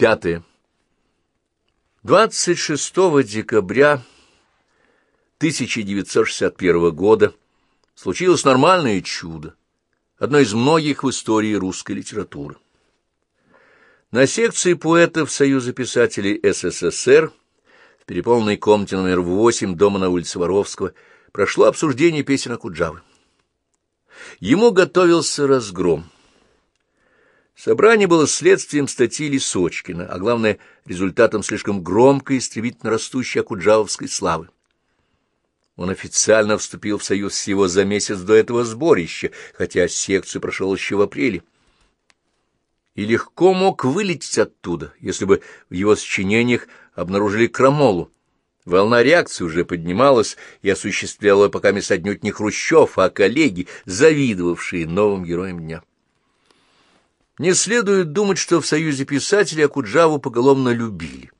Пятое. 26 декабря 1961 года случилось нормальное чудо, одно из многих в истории русской литературы. На секции поэтов Союза писателей СССР в переполненной комнате номер 8 дома на улице Воровского прошло обсуждение песен Акуджавы. Ему готовился разгром. Собрание было следствием статьи Лисочкина, а главное, результатом слишком громкой и стремительно растущей акуджавовской славы. Он официально вступил в союз всего за месяц до этого сборища, хотя секцию прошел еще в апреле. И легко мог вылететь оттуда, если бы в его сочинениях обнаружили крамолу. Волна реакции уже поднималась и осуществляла пока мест отнюдь не Хрущев, а коллеги, завидовавшие новым героям дня. Не следует думать, что в Союзе писателей Акуджаву поголовно любили.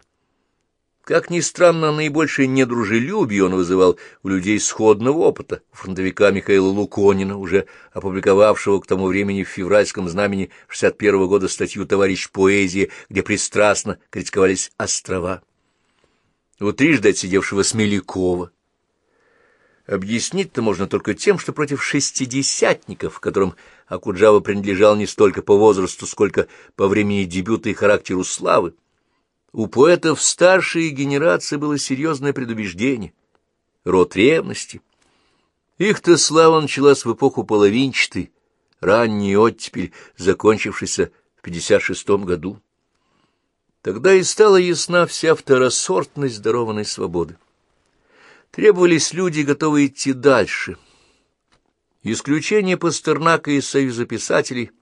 Как ни странно, наибольшее недружелюбие он вызывал у людей сходного опыта, у фронтовика Михаила Луконина, уже опубликовавшего к тому времени в февральском знамени 61 -го года статью «Товарищ поэзии», где пристрастно критиковались острова. У трижды отсидевшего Смелякова, Объяснить-то можно только тем, что против шестидесятников, которым Акуджава принадлежал не столько по возрасту, сколько по времени дебюта и характеру славы, у поэтов старшей генерации было серьезное предубеждение, род ревности. Их-то слава началась в эпоху половинчатой, ранний оттепель, закончившийся в 56 году. Тогда и стала ясна вся второсортность дарованной свободы. Требовались люди, готовые идти дальше. Исключение Пастернака из Союза писателей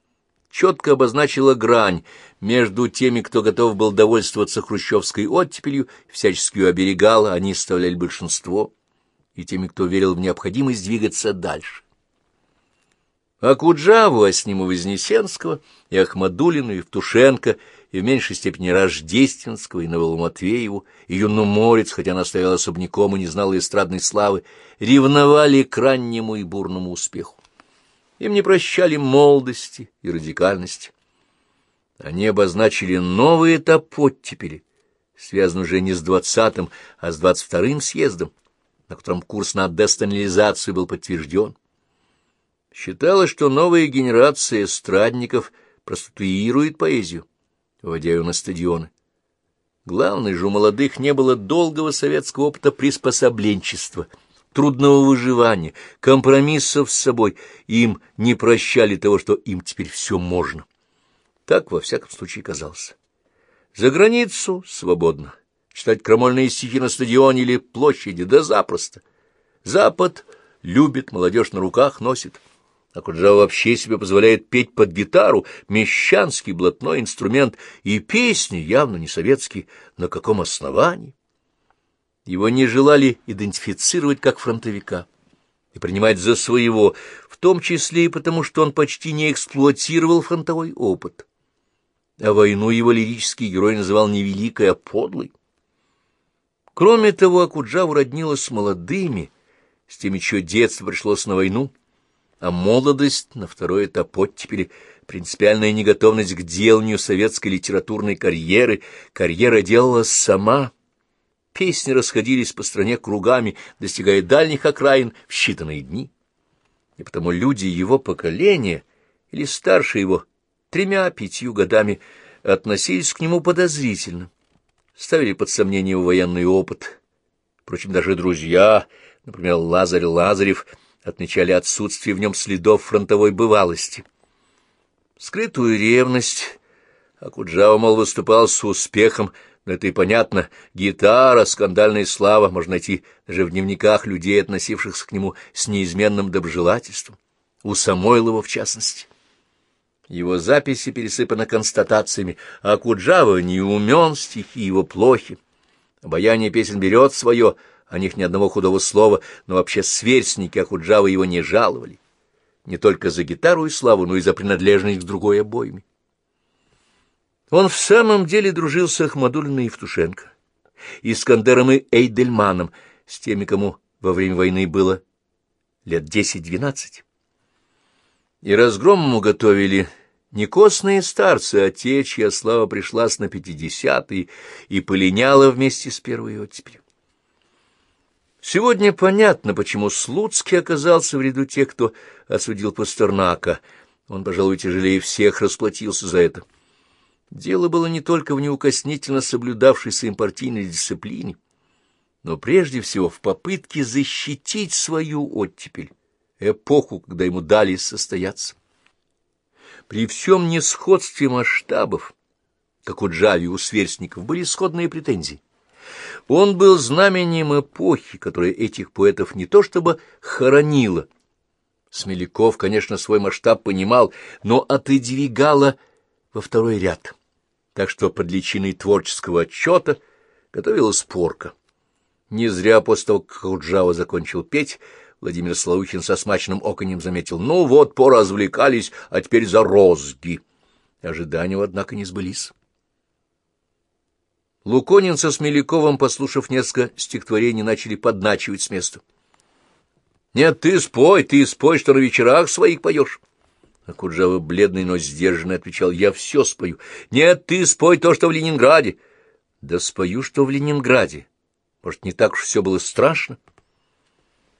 четко обозначило грань между теми, кто готов был довольствоваться хрущевской оттепелью, всячески ее оберегал, они составляли большинство, и теми, кто верил в необходимость двигаться дальше. А Куджаву, а с ним и Вознесенского, и Ахмадулину, и Евтушенко — и в меньшей степени Рождественского, и Нового Матвееву, и Юну Морец, хотя она стояла особняком и не знала эстрадной славы, ревновали к раннему и бурному успеху. Им не прощали молодости и радикальности. Они обозначили новый этап оттепели, связанный уже не с двадцатым, а с двадцать вторым съездом, на котором курс на десталинизацию был подтвержден. Считалось, что новая генерация эстрадников проституирует поэзию вводя ее на стадионы. Главное же, у молодых не было долгого советского опыта приспособленчества, трудного выживания, компромиссов с собой. Им не прощали того, что им теперь все можно. Так, во всяком случае, казалось. За границу свободно. Читать крамольные стихи на стадионе или площади, да запросто. Запад любит, молодежь на руках носит. А Куджава вообще себе позволяет петь под гитару, мещанский блатной инструмент, и песни явно не советские. На каком основании? Его не желали идентифицировать как фронтовика и принимать за своего, в том числе и потому, что он почти не эксплуатировал фронтовой опыт. А войну его лирический герой называл не великой, а подлой. Кроме того, Акуджаву роднилась с молодыми, с теми, чье детство пришлось на войну, а молодость на второй этап оттепели, принципиальная неготовность к деланию советской литературной карьеры, карьера делалась сама. Песни расходились по стране кругами, достигая дальних окраин в считанные дни. И потому люди его поколения, или старше его, тремя-пятью годами, относились к нему подозрительно, ставили под сомнение его военный опыт. Впрочем, даже друзья, например, Лазарь Лазарев — отмечали отсутствие в нем следов фронтовой бывалости. Скрытую ревность, Акуджава, мол, выступал с успехом, но это и понятно, гитара, скандальная слава можно найти даже в дневниках людей, относившихся к нему с неизменным доброжелательством, у Самойлова в частности. Его записи пересыпаны констатациями, а Куджава не умен, стихи его плохи. Обаяние песен берет свое — о них ни одного худого слова, но вообще сверстники Ахуджавы его не жаловали. Не только за гитару и славу, но и за принадлежность к другой обойме. Он в самом деле дружил с Ахмадулиной и Евтушенко, Искандером и Эйдельманом, с теми, кому во время войны было лет десять-двенадцать. И разгром ему готовили Не костные старцы, а те, чья слава пришлась на пятидесятые и полиняла вместе с первой оттепелью. Сегодня понятно, почему Слуцкий оказался в ряду тех, кто осудил Пастернака. Он, пожалуй, тяжелее всех расплатился за это. Дело было не только в неукоснительно соблюдавшейся им партийной дисциплине, но прежде всего в попытке защитить свою оттепель, эпоху, когда ему дали состояться. При всем несходстве масштабов, как у Джави у сверстников, были сходные претензии. Он был знаменем эпохи, которая этих поэтов не то чтобы хоронила. Смеляков, конечно, свой масштаб понимал, но отодвигала во второй ряд. Так что под личиной творческого отчета готовилась порка. Не зря после того, как Уджава закончил петь, Владимир Славухин со смачным оконем заметил, «Ну вот, поразвлекались, а теперь за розги». Ожидания, однако, не сбылись. Луконин со Смеляковым, послушав несколько стихотворений, начали подначивать с места. «Нет, ты спой, ты спой, что на вечерах своих поешь». А Куджава, бледный, но сдержанный, отвечал, «Я все спою». «Нет, ты спой то, что в Ленинграде». «Да спою, что в Ленинграде. Может, не так уж все было страшно?»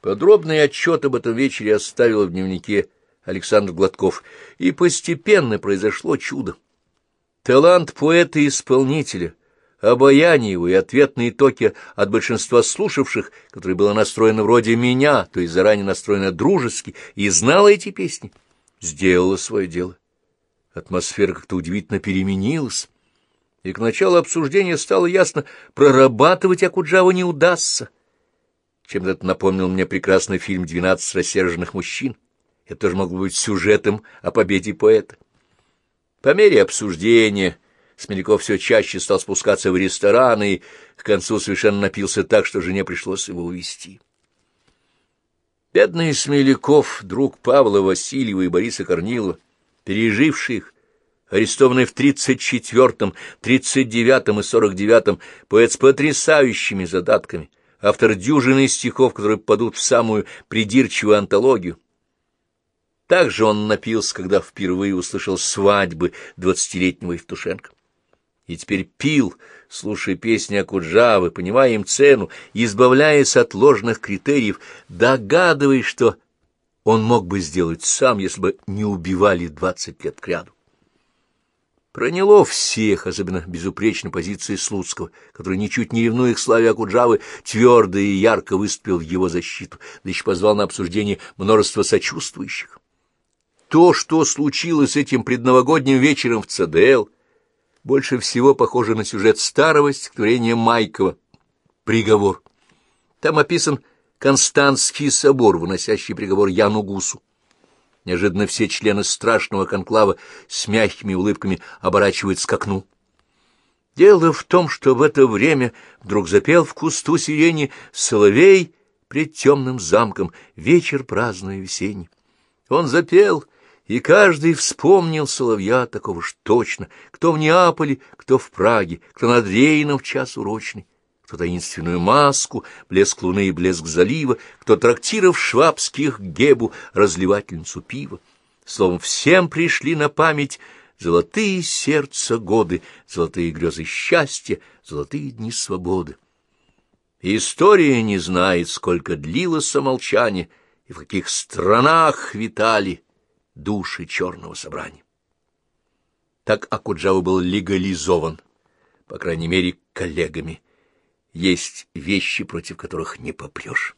Подробный отчет об этом вечере оставил в дневнике Александр Гладков, и постепенно произошло чудо. Талант поэта и исполнителя, обаяние его и ответные токи от большинства слушавших, которое было настроено вроде меня, то есть заранее настроено дружески, и знало эти песни, сделало свое дело. Атмосфера как-то удивительно переменилась, и к началу обсуждения стало ясно, прорабатывать Акуджаву не удастся. Чем-то это напомнил мне прекрасный фильм «Двенадцать рассерженных мужчин». Это тоже могло быть сюжетом о победе поэта. По мере обсуждения Смеляков все чаще стал спускаться в рестораны и к концу совершенно напился так, что жене пришлось его увезти. Бедный Смеляков, друг Павла Васильева и Бориса Корнилова, переживший их, арестованный в 34-м, 39-м и 49-м, поэт с потрясающими задатками, автор дюжины стихов, которые падут в самую придирчивую антологию. Также он напился, когда впервые услышал свадьбы двадцатилетнего Евтушенко. И теперь пил, слушая песни Акуджавы, понимая им цену, избавляясь от ложных критериев, догадываясь, что он мог бы сделать сам, если бы не убивали двадцать лет кряду. Проняло всех, особенно безупречной позиции Слуцкого, который, ничуть не ревнуя к славе Акуджавы, твердо и ярко выступил в его защиту, да еще позвал на обсуждение множество сочувствующих. То, что случилось этим предновогодним вечером в ЦДЛ, больше всего похоже на сюжет старого стихотворения Майкова «Приговор». Там описан Константский собор, выносящий приговор Яну Гусу. Неожиданно все члены страшного конклава с мягкими улыбками оборачиваются к окну. Дело в том, что в это время вдруг запел в кусту сирени соловей пред темным замком вечер праздный весенний. Он запел, и каждый вспомнил соловья такого ж точно, кто в Неаполе, кто в Праге, кто над Рейном в час урочный кто таинственную маску, блеск луны и блеск залива, кто трактиров швабских гебу, разливательницу пива. Словом, всем пришли на память золотые сердца годы, золотые грезы счастья, золотые дни свободы. История не знает, сколько длилось молчание и в каких странах витали души черного собрания. Так Акуджава был легализован, по крайней мере, коллегами, есть вещи, против которых не попрешь.